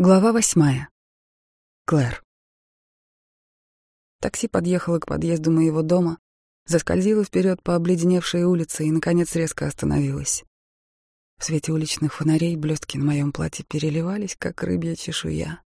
Глава восьмая. Клэр. Такси подъехало к подъезду моего дома, заскользило вперед по обледеневшей улице и, наконец, резко остановилось. В свете уличных фонарей блестки на моем платье переливались, как рыбья чешуя.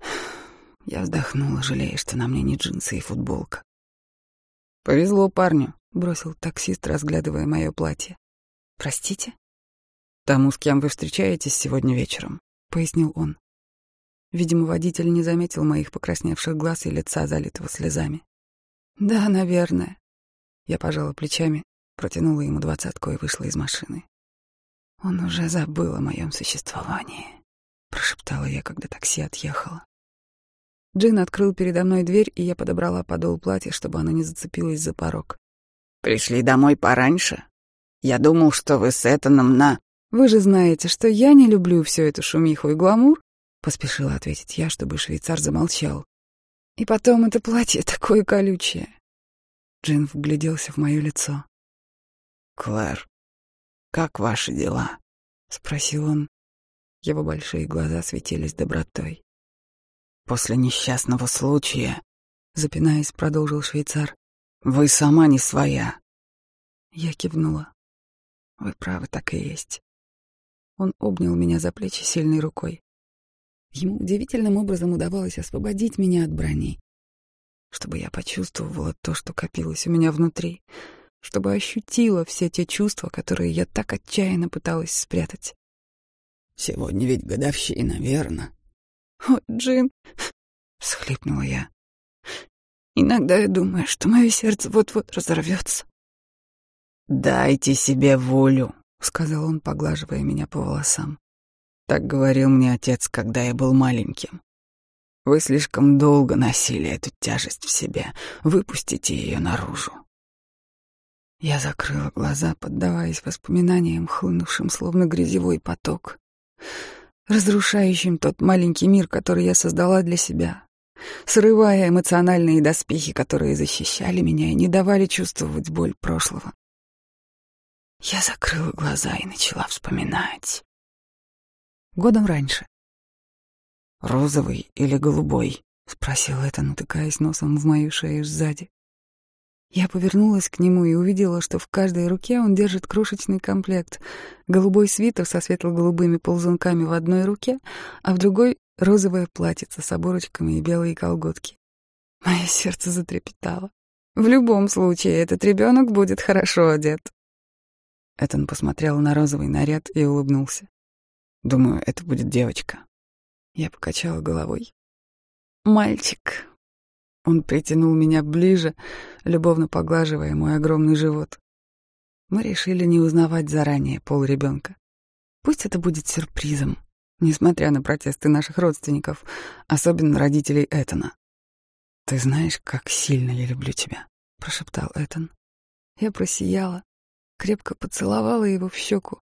Я вздохнула, жалея, что на мне не джинсы и футболка. «Повезло парню», — бросил таксист, разглядывая мое платье. «Простите?» «Тому, с кем вы встречаетесь сегодня вечером», — пояснил он. Видимо, водитель не заметил моих покрасневших глаз и лица, залитого слезами. «Да, наверное». Я пожала плечами, протянула ему двадцатку и вышла из машины. «Он уже забыл о моем существовании», — прошептала я, когда такси отъехало. Джин открыл передо мной дверь, и я подобрала подол платья, чтобы оно не зацепилось за порог. «Пришли домой пораньше? Я думал, что вы с Этаном на...» «Вы же знаете, что я не люблю всю эту шумиху и гламур, Поспешила ответить я, чтобы швейцар замолчал. И потом это платье такое колючее. Джин вгляделся в мое лицо. «Клэр, как ваши дела?» — спросил он. Его большие глаза светились добротой. «После несчастного случая», — запинаясь, продолжил швейцар, — «вы сама не своя». Я кивнула. «Вы правы, так и есть». Он обнял меня за плечи сильной рукой. Ему удивительным образом удавалось освободить меня от брони, чтобы я почувствовала то, что копилось у меня внутри, чтобы ощутила все те чувства, которые я так отчаянно пыталась спрятать. «Сегодня ведь годовщина, верно?» «О, Джин!» — схлипнула я. «Иногда я думаю, что мое сердце вот-вот разорвется». «Дайте себе волю», — сказал он, поглаживая меня по волосам. Так говорил мне отец, когда я был маленьким. Вы слишком долго носили эту тяжесть в себе. Выпустите ее наружу. Я закрыла глаза, поддаваясь воспоминаниям, хлынувшим словно грязевой поток, разрушающим тот маленький мир, который я создала для себя, срывая эмоциональные доспехи, которые защищали меня и не давали чувствовать боль прошлого. Я закрыла глаза и начала вспоминать годом раньше. «Розовый или голубой?» — спросил это, натыкаясь носом в мою шею сзади. Я повернулась к нему и увидела, что в каждой руке он держит крошечный комплект. Голубой свитер со светло-голубыми ползунками в одной руке, а в другой — розовое платьице с оборочками и белые колготки. Мое сердце затрепетало. В любом случае, этот ребенок будет хорошо одет. Этон посмотрел на розовый наряд и улыбнулся. Думаю, это будет девочка. Я покачала головой. Мальчик. Он притянул меня ближе, любовно поглаживая мой огромный живот. Мы решили не узнавать заранее пол ребенка. Пусть это будет сюрпризом, несмотря на протесты наших родственников, особенно родителей Этана. «Ты знаешь, как сильно я люблю тебя», — прошептал Этан. Я просияла, крепко поцеловала его в щеку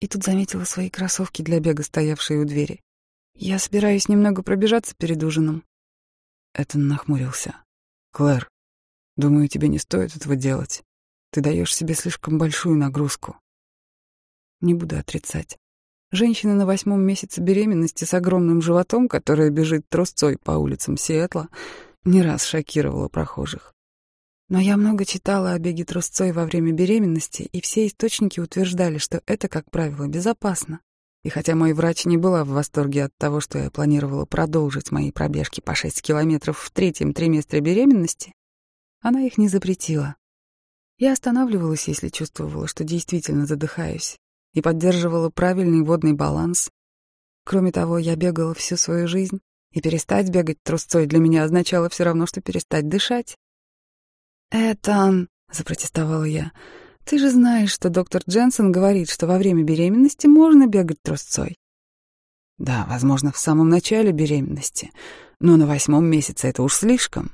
и тут заметила свои кроссовки для бега, стоявшие у двери. «Я собираюсь немного пробежаться перед ужином». Этон нахмурился. «Клэр, думаю, тебе не стоит этого делать. Ты даешь себе слишком большую нагрузку». Не буду отрицать. Женщина на восьмом месяце беременности с огромным животом, которая бежит трусцой по улицам Сиэтла, не раз шокировала прохожих. Но я много читала о беге трусцой во время беременности, и все источники утверждали, что это, как правило, безопасно. И хотя мой врач не была в восторге от того, что я планировала продолжить мои пробежки по 6 километров в третьем триместре беременности, она их не запретила. Я останавливалась, если чувствовала, что действительно задыхаюсь, и поддерживала правильный водный баланс. Кроме того, я бегала всю свою жизнь, и перестать бегать трусцой для меня означало все равно, что перестать дышать. «Этан», — запротестовала я, — «ты же знаешь, что доктор Дженсен говорит, что во время беременности можно бегать трусцой». «Да, возможно, в самом начале беременности, но на восьмом месяце это уж слишком».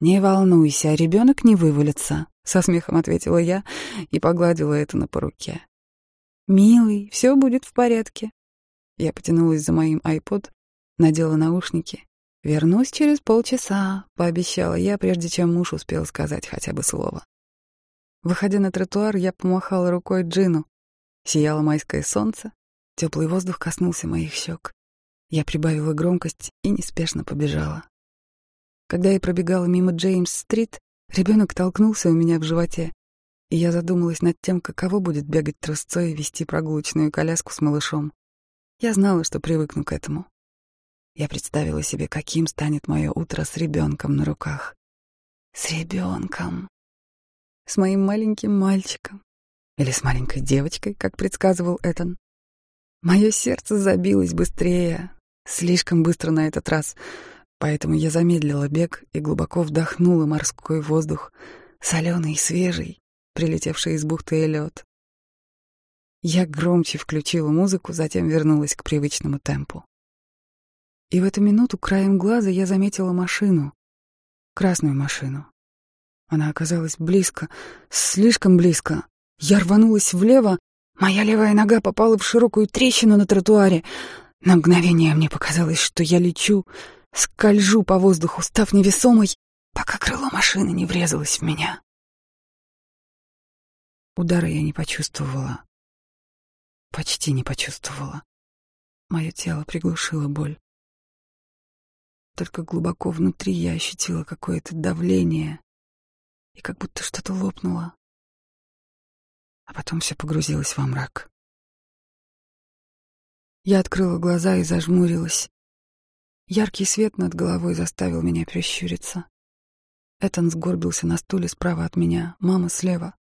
«Не волнуйся, ребенок не вывалится», — со смехом ответила я и погладила Этана по руке. «Милый, все будет в порядке». Я потянулась за моим айпод, надела наушники «Вернусь через полчаса», — пообещала я, прежде чем муж успел сказать хотя бы слово. Выходя на тротуар, я помахала рукой Джину. Сияло майское солнце, теплый воздух коснулся моих щек. Я прибавила громкость и неспешно побежала. Когда я пробегала мимо Джеймс-стрит, ребенок толкнулся у меня в животе, и я задумалась над тем, каково будет бегать трусцой и вести прогулочную коляску с малышом. Я знала, что привыкну к этому. Я представила себе, каким станет мое утро с ребенком на руках. С ребенком. С моим маленьким мальчиком. Или с маленькой девочкой, как предсказывал Этан. Мое сердце забилось быстрее, слишком быстро на этот раз, поэтому я замедлила бег и глубоко вдохнула морской воздух, соленый и свежий, прилетевший из бухты Эллиот. Я громче включила музыку, затем вернулась к привычному темпу. И в эту минуту краем глаза я заметила машину. Красную машину. Она оказалась близко, слишком близко. Я рванулась влево, моя левая нога попала в широкую трещину на тротуаре. На мгновение мне показалось, что я лечу, скольжу по воздуху, став невесомой, пока крыло машины не врезалось в меня. Удара я не почувствовала. Почти не почувствовала. Мое тело приглушило боль. Только глубоко внутри я ощутила какое-то давление и как будто что-то лопнуло. А потом все погрузилось во мрак. Я открыла глаза и зажмурилась. Яркий свет над головой заставил меня прищуриться. Этан сгорбился на стуле справа от меня, мама слева.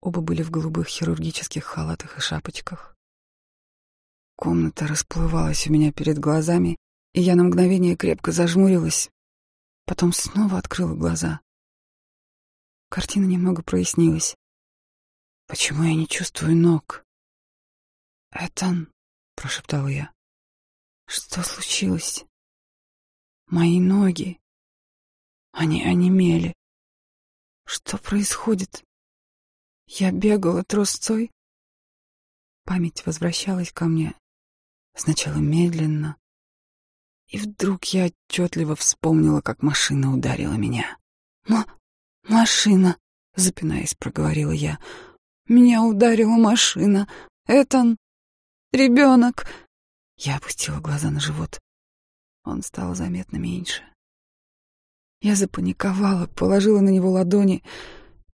Оба были в голубых хирургических халатах и шапочках. Комната расплывалась у меня перед глазами, и я на мгновение крепко зажмурилась, потом снова открыла глаза. Картина немного прояснилась. Почему я не чувствую ног? «Этан», — прошептала я, — «что случилось?» «Мои ноги, они онемели. Что происходит?» Я бегала трусцой. Память возвращалась ко мне. Сначала медленно. И вдруг я отчетливо вспомнила, как машина ударила меня. «М машина!» — запинаясь, проговорила я. «Меня ударила машина. Этан... ребенок!» Я опустила глаза на живот. Он стал заметно меньше. Я запаниковала, положила на него ладони —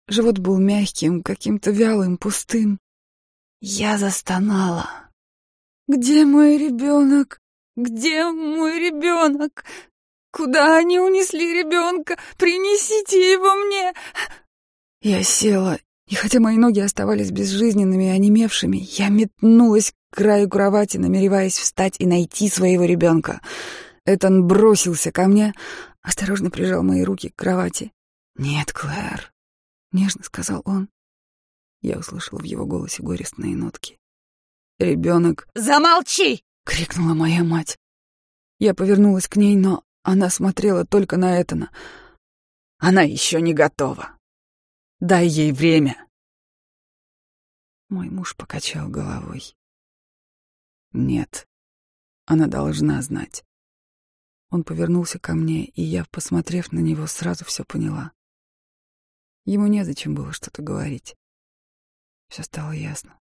Живот был мягким, каким-то вялым, пустым. Я застонала. «Где мой ребенок? Где мой ребенок? Куда они унесли ребенка? Принесите его мне!» Я села, и хотя мои ноги оставались безжизненными и онемевшими, я метнулась к краю кровати, намереваясь встать и найти своего ребенка. Этан бросился ко мне, осторожно прижал мои руки к кровати. «Нет, Клэр, нежно сказал он. Я услышала в его голосе горестные нотки. Ребенок. Замолчи! Крикнула моя мать. Я повернулась к ней, но она смотрела только на Этана. Она еще не готова. Дай ей время. Мой муж покачал головой. Нет, она должна знать. Он повернулся ко мне, и я, посмотрев на него, сразу все поняла. Ему незачем было что-то говорить. Все стало ясно.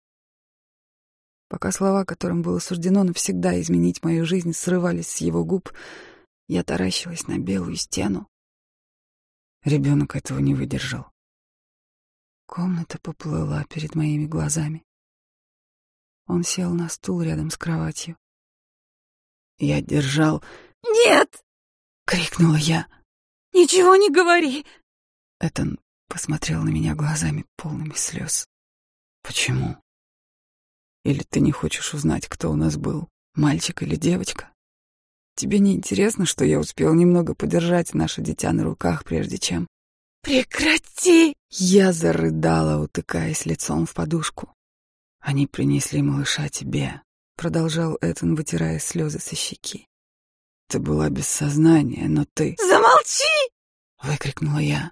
Пока слова, которым было суждено навсегда изменить мою жизнь, срывались с его губ, я таращилась на белую стену. Ребенок этого не выдержал. Комната поплыла перед моими глазами. Он сел на стул рядом с кроватью. Я держал... «Нет!» — крикнула я. «Ничего не говори!» Этан посмотрел на меня глазами полными слез. Почему? Или ты не хочешь узнать, кто у нас был, мальчик или девочка? Тебе не интересно, что я успел немного подержать наше дитя на руках, прежде чем... Прекрати! Я зарыдала, утыкаясь лицом в подушку. Они принесли малыша тебе, продолжал Этан, вытирая слезы со щеки. Ты была без сознания, но ты... Замолчи! выкрикнула я.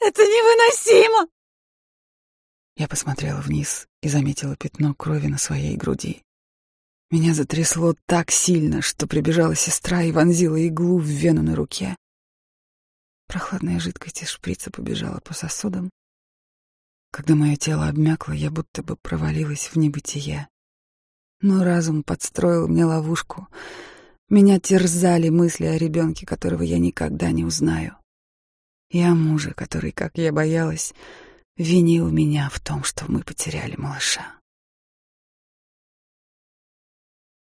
Это невыносимо!» Я посмотрела вниз и заметила пятно крови на своей груди. Меня затрясло так сильно, что прибежала сестра и вонзила иглу в вену на руке. Прохладная жидкость из шприца побежала по сосудам. Когда мое тело обмякло, я будто бы провалилась в небытие. Но разум подстроил мне ловушку. Меня терзали мысли о ребенке, которого я никогда не узнаю. И о муже, который, как я боялась, винил меня в том, что мы потеряли малыша.